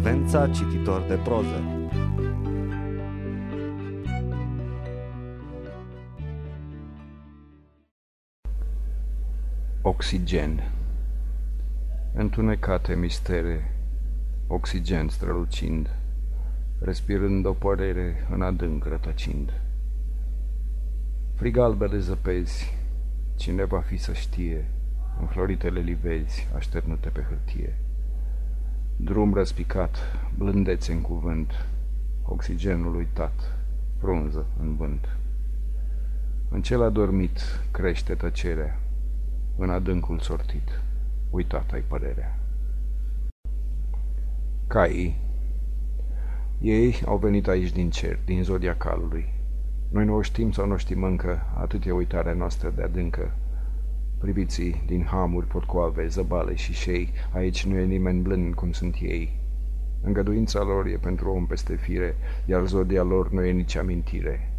Frecvența cititor de proză. Oxigen. Întunecate mistere, oxigen strălucind, Respirând o părere în adânc rătăcind. Frig albele zăpezi, cine va fi să știe, Înfloritele livezi așternute pe hârtie. Drum răspicat, blândețe în cuvânt, Oxigenul uitat, frunză în vânt. În cel adormit crește tăcerea, În adâncul sortit, uitat ai părerea. Caii Ei au venit aici din cer, din zodia calului. Noi nu o știm sau nu știm încă, atât e uitarea noastră de adâncă, Priviții din hamuri, potcoave, zăbale și șei, aici nu e nimeni blând cum sunt ei. Îngăduința lor e pentru om peste fire, iar zodia lor nu e nici amintire.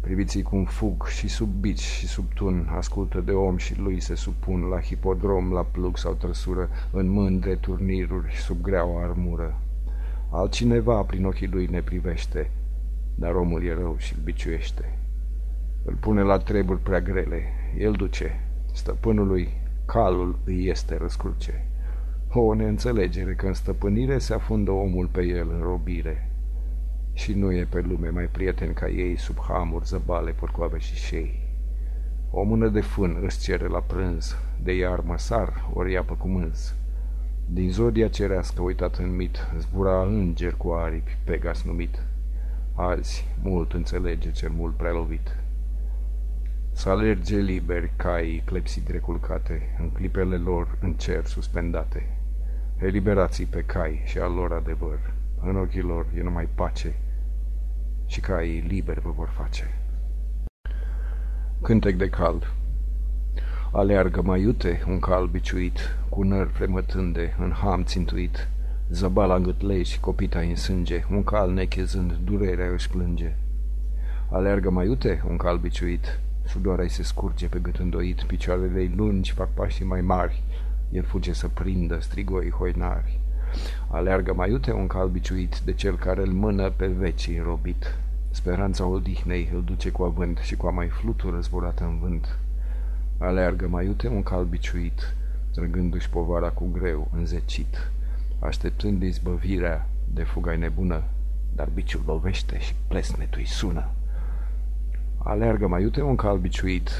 Priviții cum fug și sub bici și sub tun, ascultă de om și lui se supun la hipodrom, la plug sau trăsură, în mândre turniruri sub greaua armură. Altcineva prin ochii lui ne privește, dar omul e rău și-l biciuiește. Îl pune la treburi prea grele, el duce, Stăpânului calul îi este răscruce. O neînțelegere că în stăpânire se afundă omul pe el în robire. Și nu e pe lume mai prieten ca ei sub hamuri, zăbale, porcoave și șei. O mână de fân îți cere la prânz, de iar sar, ori iapă cu mânz. Din zodia cerească uitat în mit, zbura înger cu aripi, Pegas numit. Azi mult înțelege cel mult prea lovit. Să alerge liberi caii clepsit reculcate, în clipele lor în cer suspendate. Eliberații pe cai și al lor adevăr, în ochii lor e numai pace și caii liberi vă vor face. Cântec de cal Aleargă mai iute un cal biciuit, cu nări fremătânde, în ham țintuit, zăbala în gâtlei și copita în sânge, un cal nechezând, durerea își plânge. Aleargă mai iute un cal biciuit, Sudoarea se scurge pe gât îndoit, picioarele ei lungi fac pașii mai mari. El fuge să prindă strigoi hoinari. Aleargă mai iute un cal biciuit de cel care îl mână pe veci înrobit. Speranța odihnei îl duce cu avânt și cu a mai flutură zburată în vânt. Aleargă mai iute un cal biciuit, trăgându-și povara cu greu, înzecit, așteptând izbăvirea de fuga nebună, dar biciul lovește și plesnetul-i sună. Alergă mai iute un cal biciuit.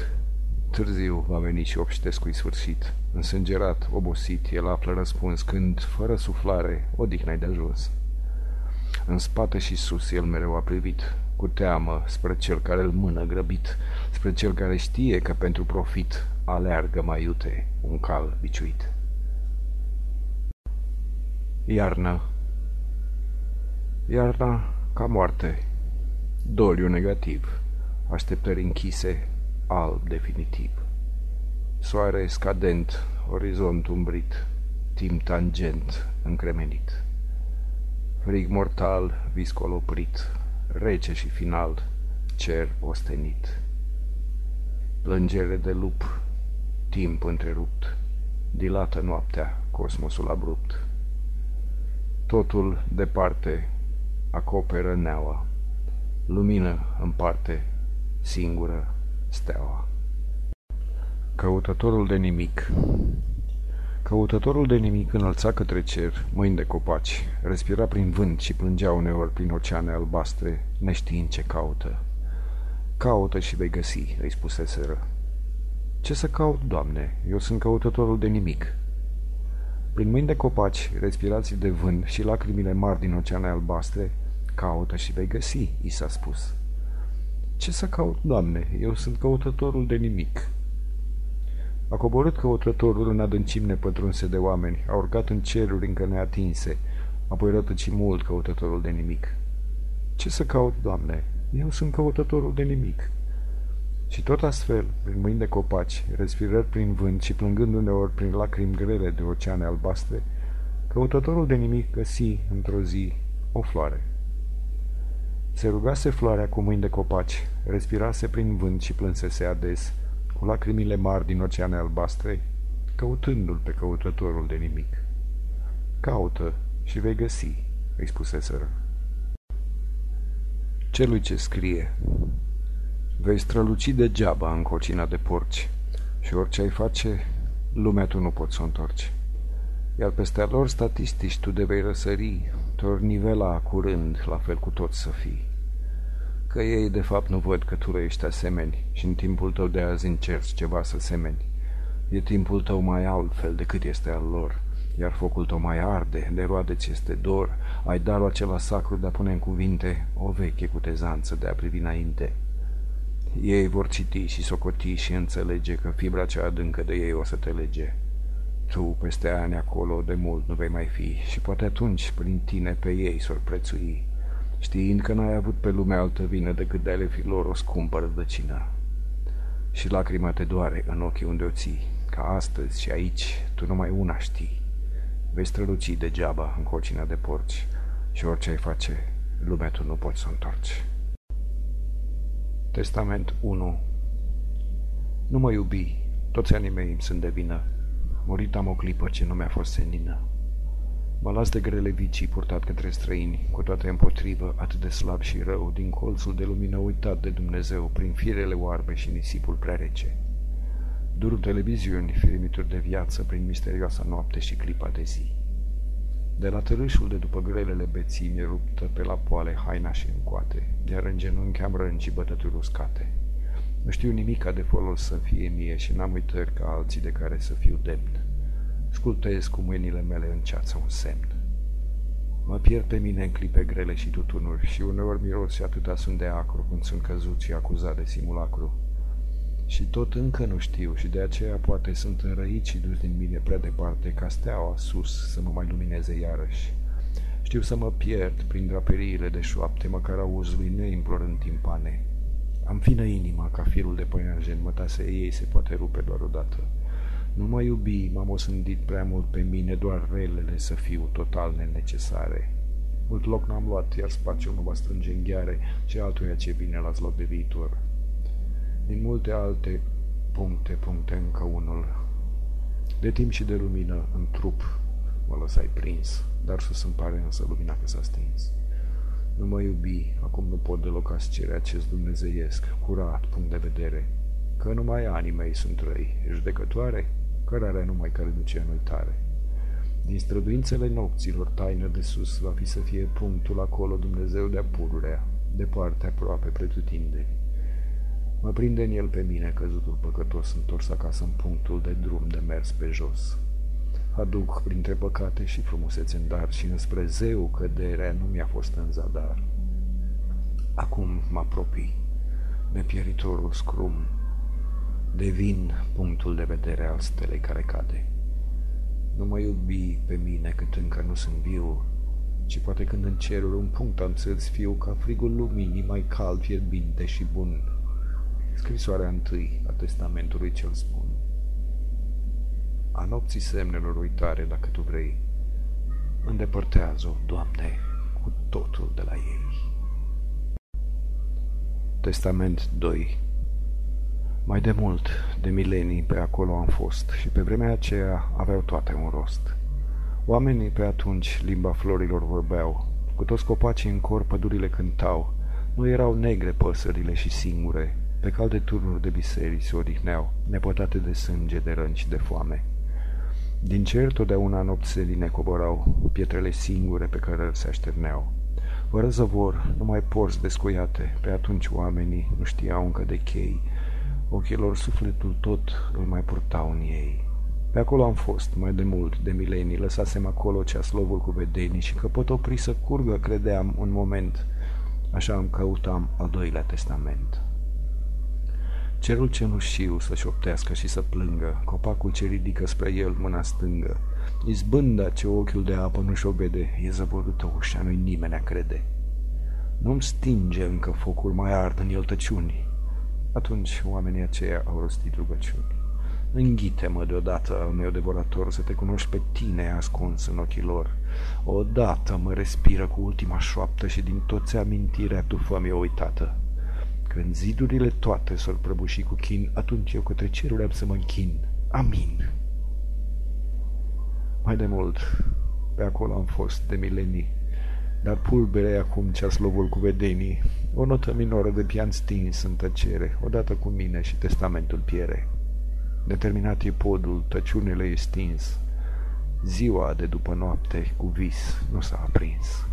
Târziu va veni și obștescu sfârșit. Însângerat, obosit, el află răspuns când, fără suflare, odihna de ajuns. În spate și sus el mereu a privit, cu teamă, spre cel care îl mână grăbit, spre cel care știe că pentru profit aleargă mai iute un cal biciuit. Iarna Iarna ca moarte, doliu negativ așteptări închise, alb definitiv. Soare scadent, orizont umbrit, timp tangent, încremenit. Frig mortal, viscol oprit, rece și final, cer ostenit. Plângere de lup, timp întrerupt, dilată noaptea, cosmosul abrupt. Totul departe acoperă neaua, lumină în parte singură steaua. Căutătorul de nimic Căutătorul de nimic înălța către cer, mâini de copaci, respira prin vânt și plângea uneori prin oceane albastre, neștiind ce caută. Caută și vei găsi, îi spuseseră. Ce să caut, Doamne? Eu sunt căutătorul de nimic. Prin mâini de copaci, respirații de vânt și lacrimile mari din oceane albastre, caută și vei găsi, i s-a spus. Ce să caut, Doamne? Eu sunt căutătorul de nimic. A coborât căutătorul în adâncim nepătrunse de oameni, a urcat în ceruri încă neatinse, apoi rătăci mult căutătorul de nimic. Ce să caut, Doamne? Eu sunt căutătorul de nimic. Și tot astfel, prin mâini de copaci, respirări prin vânt și plângând uneori prin lacrimi grele de oceane albastre, căutătorul de nimic găsi, într-o zi, o floare. Se rugase floarea cu mâini de copaci, respirase prin vânt și plânsese ades, cu lacrimile mari din oceane albastre, căutându-l pe căutătorul de nimic. Caută și vei găsi. îi spuseseră. Celui ce scrie, vei străluci degeaba în cocina de porci și orice ai face, lumea tu nu poți să o întorci. Iar peste a lor statistici tu de vei răsări, te nivela curând, la fel cu toți să fii. Că ei de fapt nu văd că tu le ești asemeni și în timpul tău de azi încerci ceva să semeni. E timpul tău mai altfel decât este al lor, iar focul tău mai arde, de roade ți este dor, ai darul acela sacru de a pune în cuvinte o veche cutezanță de a privi înainte. Ei vor citi și socoti și înțelege că fibra cea adâncă de ei o să te lege. Tu, peste ani acolo, de mult nu vei mai fi și poate atunci, prin tine, pe ei s-or prețui, știind că n-ai avut pe lume altă vină decât de ale fi lor o scumpă rădăcină. Și lacrima te doare în ochii unde o ții, ca astăzi și aici tu numai una știi. Vei străluci degeaba în cocina de porci și orice ai face, lumea tu nu poți să o întorci. Testament 1 Nu mă iubi, toți anii mei îmi sunt de vină. Murit am o clipă ce nu mi-a fost senină. Mă las de grele vicii purtat către străini, cu toate împotrivă, atât de slab și rău, din colțul de lumină uitat de Dumnezeu, prin firele oarbe și nisipul prea rece. Durul televiziuni, firimituri de viață, prin misterioasa noapte și clipa de zi. De la târâșul de după grelele beții mi-e ruptă pe la poale haina și încoate, iar în genunchi am rânci bătături uscate. Nu știu nimica de folos să fie mie și n-am uitări ca alții de care să fiu demn. Scultez cu mâinile mele în ceață un semn. Mă pierd pe mine în clipe grele și tutunuri și uneori miros și atâta sunt de acru când sunt căzut și acuzat de simulacru. Și tot încă nu știu și de aceea poate sunt înrăit și dus din mine prea departe ca steaua sus să mă mai lumineze iarăși. Știu să mă pierd prin draperiile de șoapte, măcar auzi lui neimplorând timpane. Am fină inima ca firul de păianjen, mătase ei se poate rupe doar odată. Nu mă iubi, m-am osândit prea mult pe mine, doar relele să fiu total nenecesare. Mult loc n-am luat, iar spațiul nu va strânge în gheare, ce altuia ce bine las loc de viitor. Din multe alte puncte, puncte încă unul. De timp și de lumină în trup mă lăsai prins, dar sus îmi pare însă lumina că s-a stins. Nu mă iubi, acum nu pot deloc a cere acest dumnezeiesc, curat punct de vedere, că numai anii mei sunt răi, judecătoare, cărarea numai care duce în uitare. Din străduințele nopților taină de sus va fi să fie punctul acolo Dumnezeu de-a pururea, departe aproape pretutindeni. Mă prinde în el pe mine, căzutul păcătos, întors acasă în punctul de drum de mers pe jos. Aduc printre păcate și frumusețe în dar și înspre zeu căderea nu mi-a fost în zadar. Acum mă apropii de pieritorul scrum, devin punctul de vedere al stelei care cade. Nu mă iubi pe mine cât încă nu sunt viu, ci poate când în cerul un punct am să-ți fiu ca frigul luminii mai cald, fierbinte și bun. Scrisoarea întâi a testamentului cel spun. A nopții semnelor uitare, dacă tu vrei, îndepărtează-o, Doamne, cu totul de la ei. Testament 2 Mai de mult, de milenii, pe acolo am fost și pe vremea aceea aveau toate un rost. Oamenii pe atunci limba florilor vorbeau, cu toți copacii în cor pădurile cântau, nu erau negre păsările și singure, pe calde turnuri de biserici se odihneau, nepătate de sânge, de răni și de foame. Din cer totdeauna nopțeline coborau, pietrele singure pe care se așterneau. Fără zăvor, numai porți descuiate, pe atunci oamenii nu știau încă de chei, ochilor sufletul tot îl mai purtau în ei. Pe acolo am fost, mai de mult, de milenii, lăsasem acolo ceaslovul cu vedenii și că pot opri să curgă, credeam, un moment. Așa îmi căutam al doilea testament. Cerul cenușiu să șoptească și să plângă, copacul ce ridică spre el mâna stângă, izbânda ce ochiul de apă nu-și o vede, e zăvorâtă ușa, nu-i nimeni a crede. Nu-mi stinge încă focul, mai ard în el tăciuni. Atunci oamenii aceia au rostit rugăciuni. Înghite-mă deodată al meu devorator să te cunoști pe tine ascuns în ochii lor. Odată mă respiră cu ultima șoaptă și din toți amintirea tu fă-mi o uitată. Când zidurile toate s-or prăbuși cu chin, atunci eu către cerul am să mă închin. Amin. Mai de mult, pe acolo am fost de milenii dar pulbere acum ceaslovul cu vedenii, o notă minoră de pian stins în tăcere, odată cu mine și testamentul piere. Determinat e podul, tăciunele e stins, ziua de după noapte cu vis nu s-a aprins.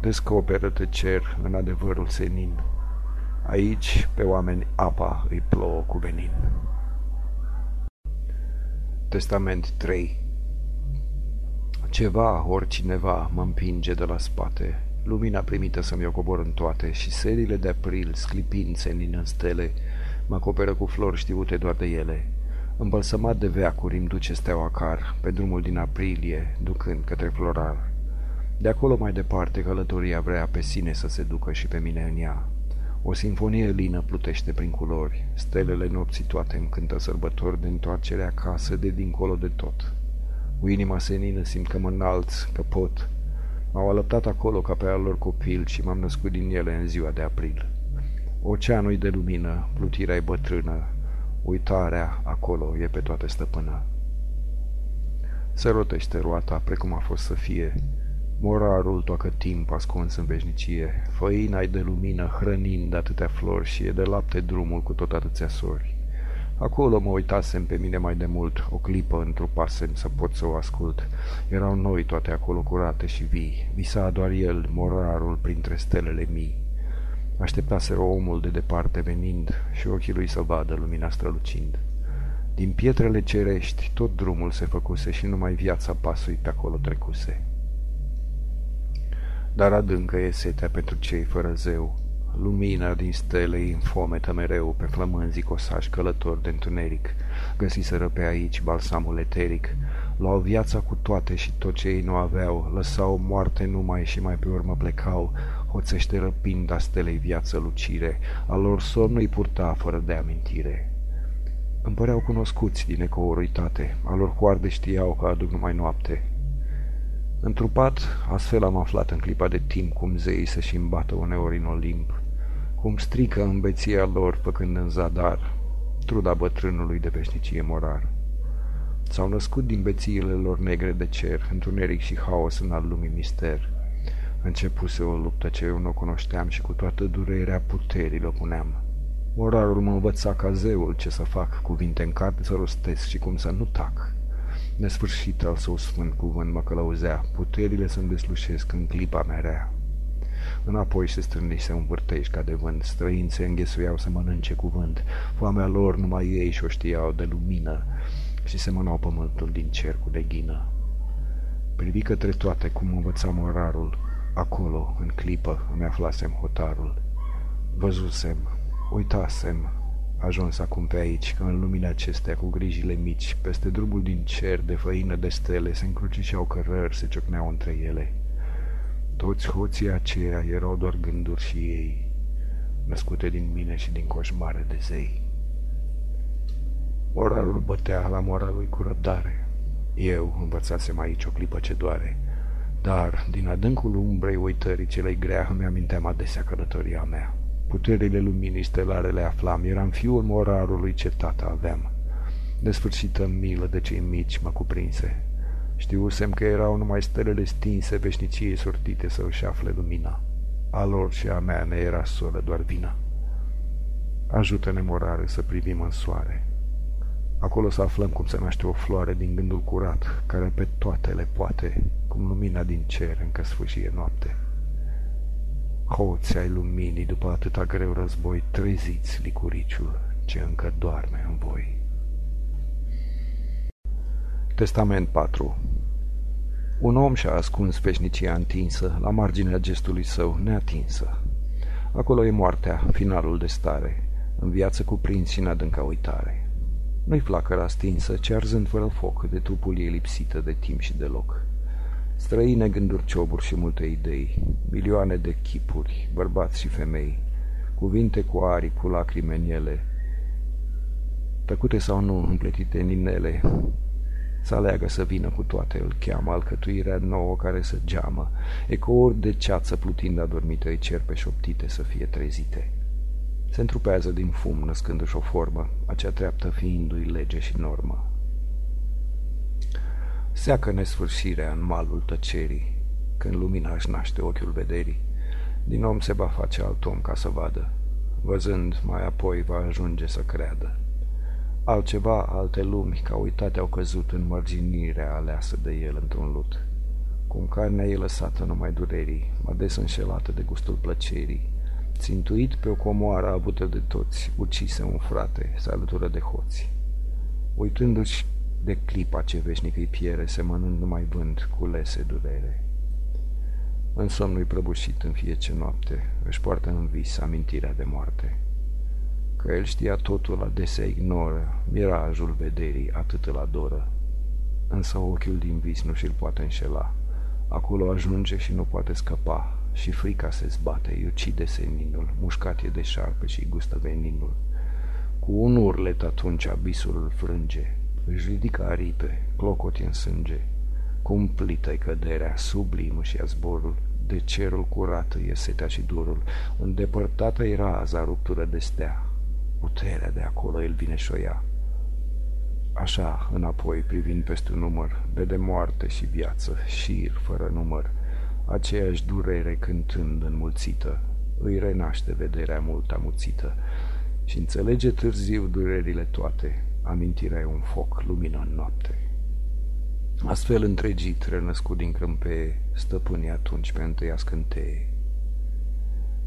Descoperă-te cer în adevărul senin, aici pe oameni apa îi plouă cu venin. Testament 3 Ceva, oricineva, mă împinge de la spate. Lumina primită să-mi o cobor în toate și serile de april, sclipind senin în stele, mă acoperă cu flori știute doar de ele. Îmbălsămat de veacuri îmi duce steaua car, pe drumul din aprilie, ducând către florar. De acolo mai departe călătoria vrea pe sine să se ducă și pe mine în ea. O sinfonie lină plutește prin culori, stelele nopții toate îmi cântă sărbători de întoarcere acasă de dincolo de tot. Cu inima senină simt că mă înalț, că pot. M-au alăptat acolo ca pe al lor copil și m-am născut din ele în ziua de april. Oceanul de lumină, plutirea e bătrână, uitarea acolo e pe toate stăpână. Se rotește roata precum a fost să fie, morarul toacă timp ascuns în veșnicie, făina de lumină hrănind atâtea flori și e de lapte drumul cu tot atâția sori. Acolo mă uitasem pe mine mai de mult, o clipă întrupasem să pot să o ascult. Erau noi toate acolo curate și vii, visa doar el, morarul, printre stelele mii. Așteptaseră omul de departe venind și ochii lui să vadă lumina strălucind. Din pietrele cerești tot drumul se făcuse și numai viața pasului pe acolo trecuse. Dar adâncă e setea pentru cei fără zeu, Lumina din stele îi înfometă mereu pe flămânzii cosași călători de întuneric. Găsiseră pe aici balsamul eteric. Luau viața cu toate și tot ce ei nu aveau, lăsau moarte numai și mai pe urmă plecau, hoțește răpind a stelei viață lucire, a lor somn îi purta fără de amintire. Îmi păreau cunoscuți din ecouritate, a lor coarde știau că aduc numai noapte. Întrupat, astfel am aflat în clipa de timp cum zeii să-și îmbată uneori în Olimp, cum strică îmbeția lor făcând în zadar truda bătrânului de veșnicie morar. S-au născut din bețiile lor negre de cer, întuneric și haos în al lumii mister. Începuse o luptă ce eu nu cunoșteam și cu toată durerea puterii o puneam. Morarul mă învăța ca zeul ce să fac, cuvinte în carte să rostesc și cum să nu tac. Nesfârșit al său sfânt cuvânt mă călăuzea, puterile să-mi deslușesc în clipa mea rea. Înapoi se strânde și se învârtești ca de vânt, străini se înghesuiau să mănânce cuvânt, foamea lor numai ei și-o știau de lumină și se mănau pământul din cercul de ghină. Privi către toate cum învăța morarul, acolo, în clipă, îmi aflasem hotarul. Văzusem, uitasem, ajuns acum pe aici, că în lumina acestea, cu grijile mici, peste drumul din cer de făină de stele, se încrucișeau cărări, se ciocneau între ele. Toți hoții aceia erau doar gânduri și ei, născute din mine și din coșmare de zei. Moralul bătea la mora lui cu răbdare. Eu învățasem aici o clipă ce doare, dar din adâncul umbrei uitării celei grea îmi aminteam adesea călătoria mea. Puterile luminii stelare le aflam, eram fiul morarului ce tata aveam. Desfârșită milă de cei mici mă cuprinse. Știusem că erau numai stelele stinse veșniciei sortite să își afle lumina. A lor și a mea ne era solă doar vina. Ajută-ne, morare, să privim în soare. Acolo să aflăm cum se naște o floare din gândul curat, care pe toate le poate, cum lumina din cer încă sfâșie noapte. Hoți ai luminii după atâta greu război, treziți licuriciul ce încă doarme în voi. Testament 4 Un om și-a ascuns veșnicia întinsă, la marginea gestului său neatinsă. Acolo e moartea, finalul de stare, în viață cuprins și în adânca uitare. Nu-i flacăra stinsă, ci arzând fără foc de trupul ei lipsită de timp și de loc. Străine gânduri cioburi și multe idei, milioane de chipuri, bărbați și femei, cuvinte cu aripi, cu lacrime în ele, tăcute sau nu, împletite în inele, să aleagă să vină cu toate, îl cheamă alcătuirea nouă care să geamă, ecouri de ceață plutind adormită îi cer pe șoptite să fie trezite. Se întrupează din fum, născându-și o formă, acea treaptă fiindu-i lege și normă. Seacă nesfârșirea în malul tăcerii, când lumina își naște ochiul vederii. Din om se va face alt om ca să vadă. Văzând, mai apoi va ajunge să creadă. Altceva, alte lumi, ca uitate au căzut în mărginirea aleasă de el într-un lut. Cum carnea e lăsată numai durerii, ades înșelată de gustul plăcerii, țintuit pe o comoară avută de toți, ucise un frate, se alătură de hoți. Uitându-și de clipa ce veșnic îi piere, semănând numai vânt cu lese durere. În somnul prăbușit în fiece noapte, își poartă în vis amintirea de moarte. Că el știa totul, adesea ignoră, mirajul vederii atât îl adoră. Însă ochiul din vis nu și-l poate înșela. Acolo ajunge și nu poate scăpa, și frica se zbate, îi ucide seninul, mușcat e de șarpe și gustă veninul. Cu un urlet atunci abisul îl frânge, își ridică aripe, clocoti în sânge. Cumplită-i căderea, sublimă și zborul, de cerul curat e setea și durul, îndepărtată era raza ruptură de stea. Puterea de acolo el vine și ea. Așa, înapoi, privind peste un număr, vede moarte și viață, șir fără număr, aceeași durere cântând înmulțită, îi renaște vederea mult amuțită și înțelege târziu durerile toate, amintirea e un foc, lumină în noapte. Astfel întregit, renăscut din crâmpeie, stăpânii atunci pe întâia scânteie.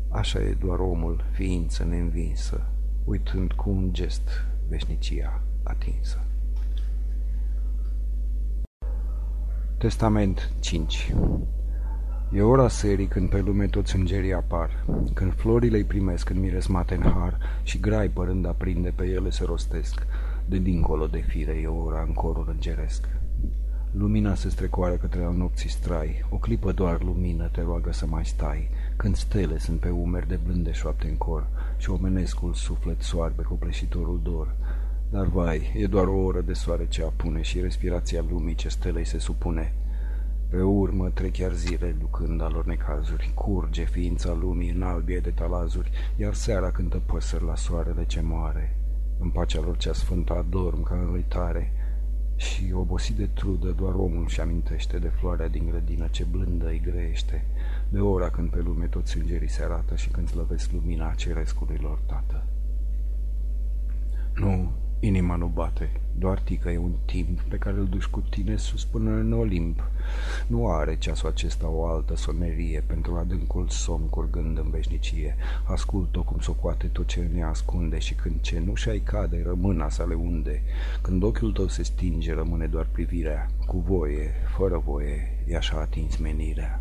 Așa e doar omul, ființă neînvinsă, uitând cu un gest veșnicia atinsă. Testament 5 E ora serii când pe lume toți îngerii apar, când florile îi primesc în miresmate în har și grai părând aprinde pe ele se rostesc, de dincolo de fire e ora în corul îngeresc. Lumina se strecoară către al nopții strai, o clipă doar lumină te roagă să mai stai, când stele sunt pe umeri de blânde șoapte în cor și omenescul suflet soarbe cu pleșitorul dor. Dar vai, e doar o oră de soare ce apune și respirația lumii ce stelei se supune. Pe urmă trec chiar zile ducând alor necazuri, curge ființa lumii în albie de talazuri, iar seara cântă păsări la soarele ce moare. În pacea lor cea sfântă adorm ca în uitare și, obosit de trudă, doar omul și amintește de floarea din grădină ce blândă îi grește, de ora când pe lume toți îngerii se arată și când slăvesc lumina cerescului lor tată. Nu, Inima nu bate, doar tică e un timp pe care îl duci cu tine sus până în Olimp. Nu are ceasul acesta o altă sonerie pentru adâncul somn curgând în veșnicie. Ascult-o cum socoate tot ce ne ascunde și când ce nu și-ai cade, rămâna să le unde. Când ochiul tău se stinge, rămâne doar privirea. Cu voie, fără voie, e așa atins menirea.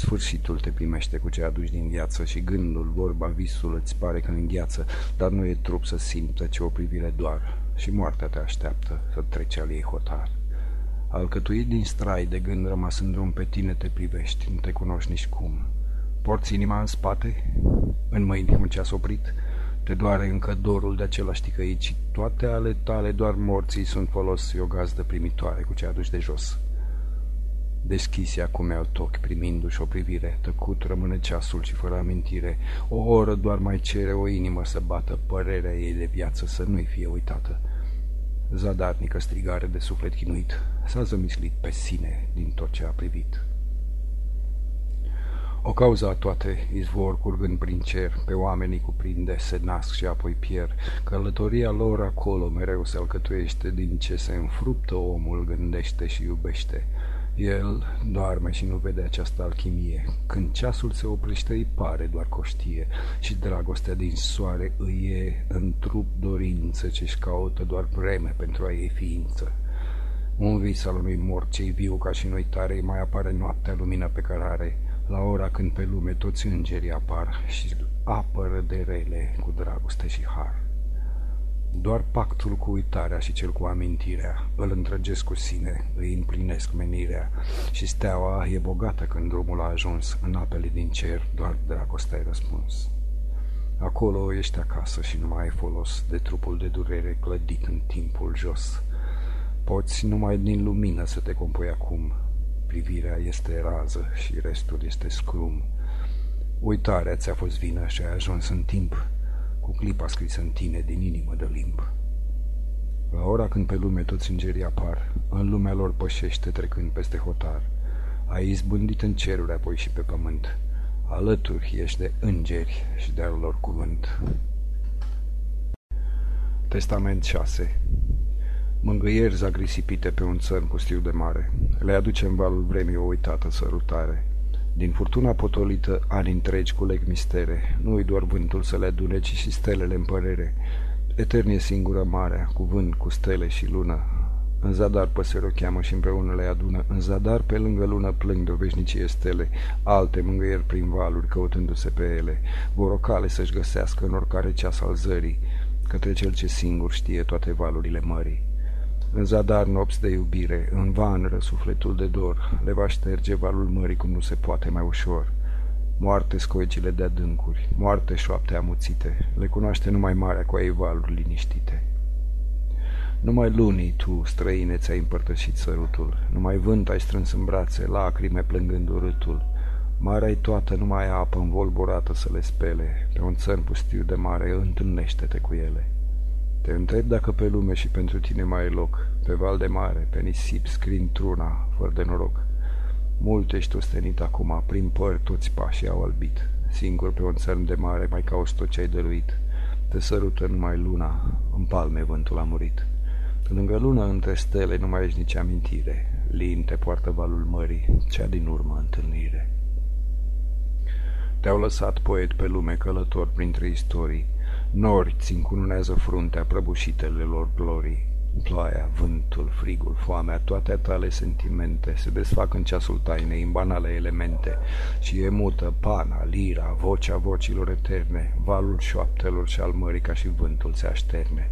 Sfârșitul te primește cu ce aduci din viață și gândul, vorba, visul îți pare că îngheață, dar nu e trup să simtă ce o privire doar și moartea te așteaptă să treci al ei hotar. Alcătuit din strai de gând rămas în drum pe tine te privești, nu te cunoști nici cum. Porți inima în spate, în mâini un ceas oprit, te doare încă dorul de același ticăit și toate ale tale doar morții sunt folos o gazdă primitoare cu ce aduci de jos. Deschise acum au ochi primindu-și o privire, tăcut rămâne ceasul și fără amintire. O oră doar mai cere o inimă să bată, părerea ei de viață să nu-i fie uitată. Zadarnică strigare de suflet chinuit, s-a zămislit pe sine din tot ce a privit. O cauză a toate, izvor curgând prin cer, pe oamenii cuprinde, se nasc și apoi pierd. Călătoria lor acolo mereu se alcătuiește, din ce se înfruptă omul, gândește și iubește. El doarme și nu vede această alchimie. Când ceasul se oprește, îi pare doar coștie și dragostea din soare îi e în trup dorință ce-și caută doar vreme pentru a ei ființă. Un vis al unui mort ce viu ca și noi tare, îi mai apare noaptea lumină pe care are, la ora când pe lume toți îngerii apar și apără de rele cu dragoste și har. Doar pactul cu uitarea și cel cu amintirea îl întrăgesc cu sine, îi împlinesc menirea și steaua e bogată când drumul a ajuns în apele din cer, doar dragostea ai răspuns. Acolo ești acasă și nu mai ai folos de trupul de durere clădit în timpul jos. Poți numai din lumină să te compui acum. Privirea este rază și restul este scrum. Uitarea ți-a fost vină și ai ajuns în timp cu clipa scrisă în tine din inimă de limb. La ora când pe lume toți îngerii apar, în lumea lor pășește trecând peste hotar. Ai izbândit în ceruri, apoi și pe pământ. Alături ești de îngeri și de al lor cuvânt. Testament 6 Mângâieri zagrisipite pe un țărm pustiu de mare. Le aduce în valul vremii o uitată sărutare. Din furtuna potolită, ani întregi culeg mistere. Nu-i doar vântul să le adune, ci și stelele în părere. Etern e singură marea, cu vânt, cu stele și lună. În zadar păsări o cheamă și împreună le adună. În zadar, pe lângă lună, plâng de o veșnicie stele. Alte mângâieri prin valuri, căutându-se pe ele. Vor o cale să-și găsească în oricare ceas al zării, către cel ce singur știe toate valurile mării. În zadar nopți de iubire, în van răsufletul de dor, le va șterge valul mării cum nu se poate mai ușor. Moarte scoicile de adâncuri, moarte șoapte amuțite, le cunoaște numai marea cu ei valuri liniștite. Numai lunii tu, străine, ți-ai împărtășit sărutul, numai vânt ai strâns în brațe, lacrime plângând urâtul. Marea-i toată, numai apă învolborată să le spele, pe un țărm pustiu de mare, întâlnește-te cu ele. Te întreb dacă pe lume și pentru tine mai e loc, pe val de mare, pe nisip, scrin truna, fără de noroc. Mult ești ostenit acum, prin păr toți pașii au albit, singur pe un țărm de mare, mai cauți tot ce ai dăruit. Te sărută numai luna, în palme vântul a murit. Lângă lună, între stele, nu mai ești nici amintire, lin te poartă valul mării, cea din urmă întâlnire. Te-au lăsat poet pe lume călător printre istorii, Nori ți încununează fruntea prăbușitele lor glorii. Ploaia, vântul, frigul, foamea, toate tale sentimente se desfac în ceasul tainei, în banale elemente și e mută pana, lira, vocea vocilor eterne, valul șoaptelor și al mării ca și vântul se așterne.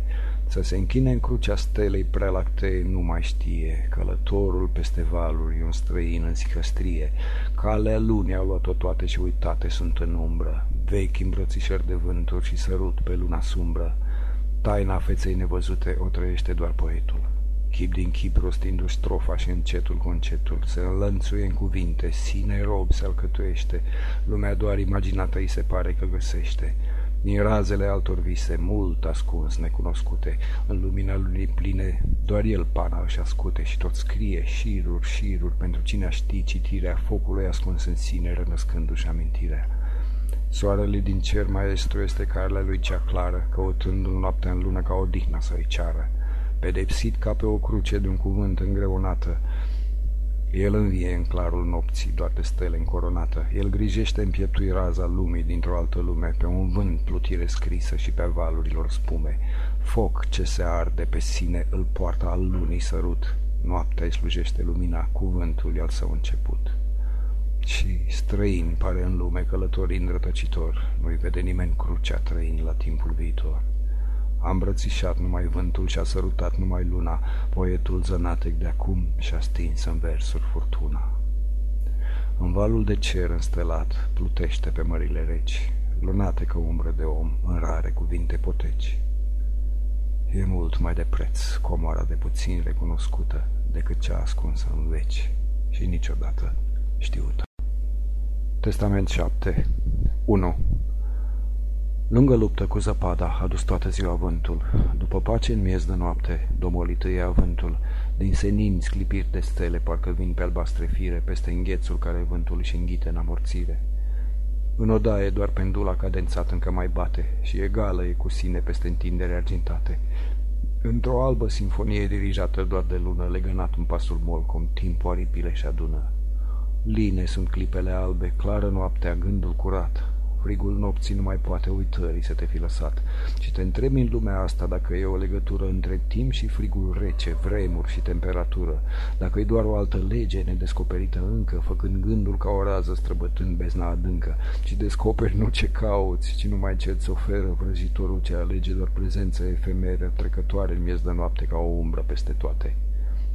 Să se închine în crucea stelei prelactee nu mai știe, călătorul peste valuri, un străin în sicăstrie, calea lunii au luat-o toate și uitate sunt în umbră, vechi îmbrățișări de vânturi și sărut pe luna sumbră, taina feței nevăzute o trăiește doar poetul. Chip din chip rostindu-și strofa și încetul cu încetul, se înlănțuie în cuvinte, sine rob se alcătuiește, lumea doar imaginată îi se pare că găsește, din razele altor vise, mult ascuns, necunoscute, în lumina lunii pline, doar el pana își ascute și tot scrie șiruri, șiruri, pentru cine a ști citirea focului ascuns în sine, rănăscându-și amintirea. Soarele din cer maestru este carlea lui cea clară, căutând în noaptea în lună ca o dihna să-i ceară. Pedepsit ca pe o cruce de un cuvânt îngreunată, el învie în clarul nopții, doar de stele încoronată. El grijește în pieptui raza lumii dintr-o altă lume, pe un vânt plutire scrisă și pe valurilor spume. Foc ce se arde pe sine îl poartă al lunii sărut. Noaptea îi slujește lumina, cuvântul e al său început. Și străin pare în lume călătorind rătăcitor, nu-i vede nimeni crucea trăind la timpul viitor. A îmbrățișat numai vântul și a sărutat numai luna, poetul zănatec de acum și-a stins în versuri furtuna. În valul de cer înstelat plutește pe mările reci, lunate ca umbră de om, în rare cuvinte poteci. E mult mai de preț comoara de puțin recunoscută decât cea ascunsă în veci și niciodată știută. Testament 7 1. Lungă luptă cu zăpada a dus toată ziua vântul. După pace în miez de noapte, domolit îi vântul, din senin sclipiri de stele parcă vin pe albastre fire peste înghețul care vântul își înghite în amorțire. În odaie doar pendula cadențat încă mai bate și egală e cu sine peste întindere argintate. Într-o albă sinfonie dirijată doar de lună, legănat în pasul molcom, timpul aripile și adună. Line sunt clipele albe, clară noaptea, gândul curat, Frigul nopții nu mai poate uitării să te fi lăsat. Și te întrebi în lumea asta dacă e o legătură între timp și frigul rece, vremuri și temperatură, dacă e doar o altă lege nedescoperită încă, făcând gândul ca o rază străbătând bezna adâncă, și descoperi nu ce cauți, ci numai ce îți oferă vrăjitorul ce alege doar prezență efemeră, trecătoare în miez de noapte ca o umbră peste toate.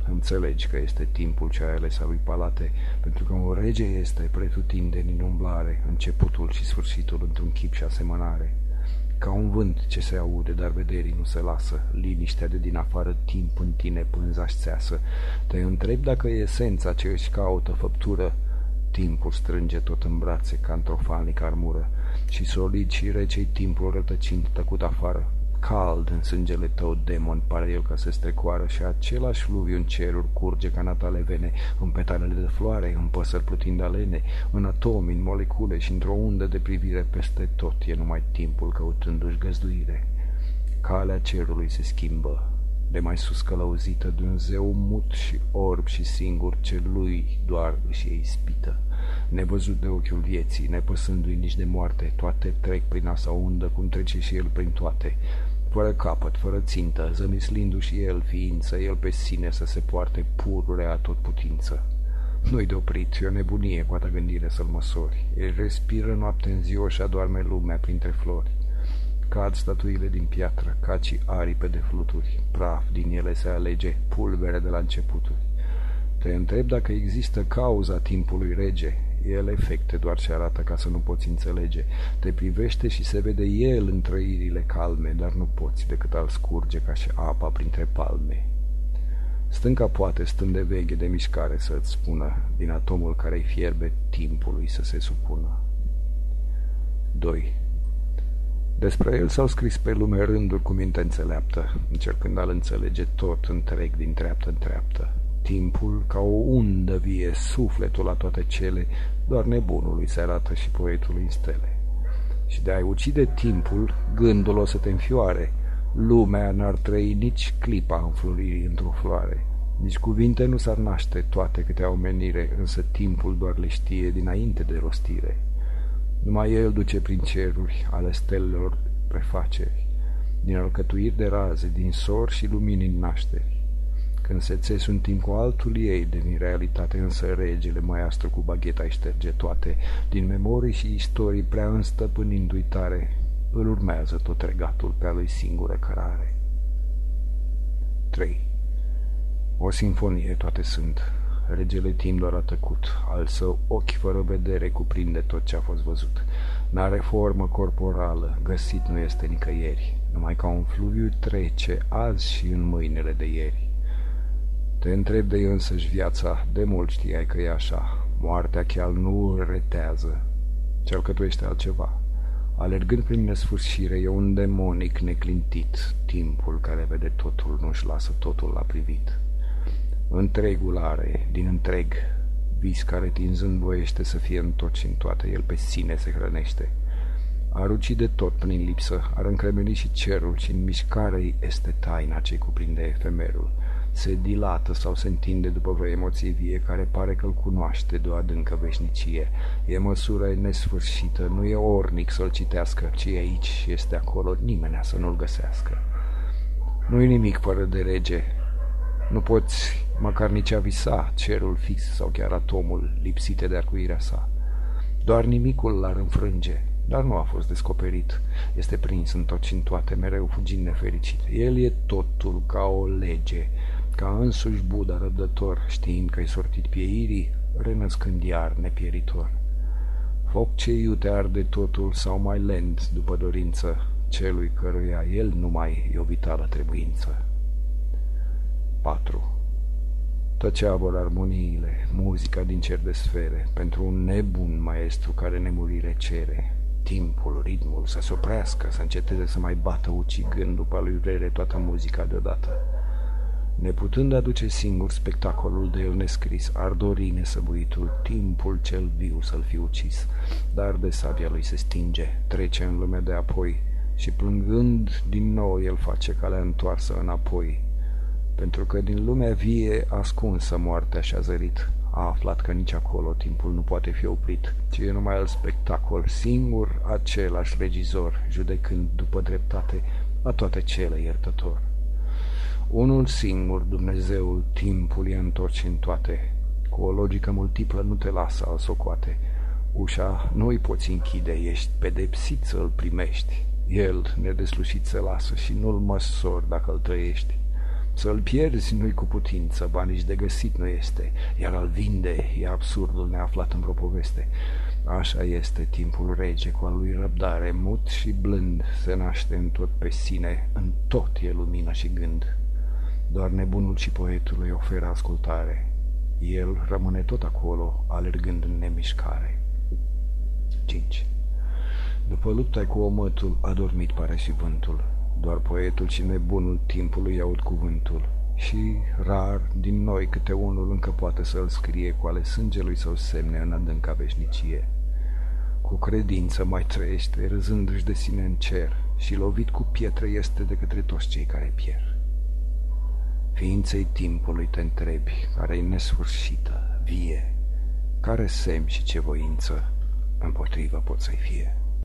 Înțelegi că este timpul ce ai ales al lui Palate, pentru că un rege este pretutindeni în umblare, începutul și sfârșitul într-un chip și asemănare. Ca un vânt ce se aude, dar vederii nu se lasă, liniștea de din afară timp în tine pânza-și țeasă. Te întreb dacă e esența ce își caută făptură, timpul strânge tot în brațe ca într-o falnică armură, și solid și recei timpul rătăcind tăcut afară, cald în sângele tău, demon, pare el că se strecoară și același fluviu în ceruri curge ca natale vene, în petalele de floare, în păsări plutind alene, în atomi, în molecule și într-o undă de privire peste tot e numai timpul căutându-și găzduire. Calea cerului se schimbă, de mai sus călăuzită de un zeu mut și orb și singur ce lui doar își e ispită. Nevăzut de ochiul vieții, nepăsându-i nici de moarte, toate trec prin asa undă cum trece și el prin toate, fără capăt, fără țintă, zămislindu-și el ființă, el pe sine să se poarte pururea tot putință. Nu-i de oprit, e o nebunie cu atâta gândire să-l măsori. El respiră noapte în ziua și adorme lumea printre flori. Cad statuile din piatră, cacii aripe de fluturi, praf din ele se alege, pulbere de la începuturi. Te întreb dacă există cauza timpului rege. El efecte doar ce arată ca să nu poți înțelege. Te privește și se vede el în trăirile calme, dar nu poți decât al scurge ca și apa printre palme. Stânca poate, stând de veche de mișcare, să-ți spună, din atomul care-i fierbe, timpului să se supună. 2. Despre el s-au scris pe lume rânduri cu minte înțeleaptă, încercând a-l înțelege tot întreg din treaptă în treaptă. Timpul, ca o undă vie, sufletul la toate cele, doar nebunului se arată și poetului în stele. Și de a-i ucide timpul, gândul o să te înfioare, lumea n-ar trăi nici clipa înfloririi într-o floare. Nici cuvinte nu s-ar naște toate câte au menire, însă timpul doar le știe dinainte de rostire. Numai el duce prin ceruri ale stelelor prefaceri, din alcătuiri de raze, din sor și lumini în nașteri. Când se țes un timp cu altul ei, devin realitate, însă regele măiastră cu bagheta îi șterge toate, din memorii și istorii prea înstăpânind uitare, îl urmează tot regatul pe a lui singură cărare. 3. O sinfonie toate sunt, regele timp doar a tăcut, al său ochi fără vedere cuprinde tot ce a fost văzut. N-are formă corporală, găsit nu este nicăieri, numai ca un fluviu trece azi și în mâinile de ieri. Te întreb de însăși viața, de mult știai că e așa, moartea chiar nu îl retează, cel că tu ești altceva. Alergând prin nesfârșire, e un demonic neclintit, timpul care vede totul nu-și lasă totul la privit. Întregul are, din întreg, vis care tinzând voiește să fie în tot și în toate, el pe sine se hrănește. Ar ucide tot prin lipsă, ar încremeni și cerul și în mișcare este taina ce cuprinde efemerul. Se dilată sau se întinde după vreo emoție vie care pare că îl cunoaște de o adâncă veșnicie. E măsură nesfârșită, nu e ornic să-l citească, ci e aici și este acolo, nimeni să nu-l găsească. Nu-i nimic fără de rege, nu poți măcar nici a visa cerul fix sau chiar atomul lipsite de acuirea sa. Doar nimicul l-ar înfrânge, dar nu a fost descoperit. Este prins în tot și în toate, mereu fugind nefericit. El e totul ca o lege, ca însuși Buddha răbdător, știind că-i sortit pieirii, renăscând iar nepieritor. Foc ce iute arde totul sau mai lent după dorință, celui căruia el numai e o vitală trebuință. 4. Tăcea vor armoniile, muzica din cer de sfere, pentru un nebun maestru care nemurire cere. Timpul, ritmul, să se oprească, să înceteze să mai bată ucigând după lui rere toată muzica deodată. Neputând aduce singur spectacolul de el nescris, ar dori nesăbuitul timpul cel viu să-l fi ucis, dar de sabia lui se stinge, trece în lume de apoi și plângând din nou el face calea întoarsă înapoi, pentru că din lumea vie ascunsă moartea și-a zărit. A aflat că nici acolo timpul nu poate fi oprit, ci e numai al spectacol, singur același regizor, judecând după dreptate la toate cele iertător. Unul singur, Dumnezeul, timpul e întors în toate, cu o logică multiplă nu te lasă al socoate. Ușa nu îi poți închide, ești pedepsit să-l primești. El, nedeslușit, se lasă și nu-l măsori dacă îl trăiești. Să-l pierzi nu-i cu putință, ba nici de găsit nu este, iar al vinde e absurdul neaflat în vreo poveste. Așa este timpul rege cu al lui răbdare, mut și blând, se naște în tot pe sine, în tot e lumină și gând. Doar nebunul și poetul îi oferă ascultare. El rămâne tot acolo, alergând în nemișcare. 5. După lupta cu omătul, a dormit pare și vântul. Doar poetul și nebunul timpului aud cuvântul și, rar, din noi câte unul încă poate să-l scrie cu ale sângelui sau semne în adânca veșnicie. Cu credință mai trăiește, râzându-și de sine în cer și lovit cu pietre este de către toți cei care pierd. Ființei timpului te întrebi, care e nesfârșită, vie, care semn și ce voință împotrivă pot să-i fie.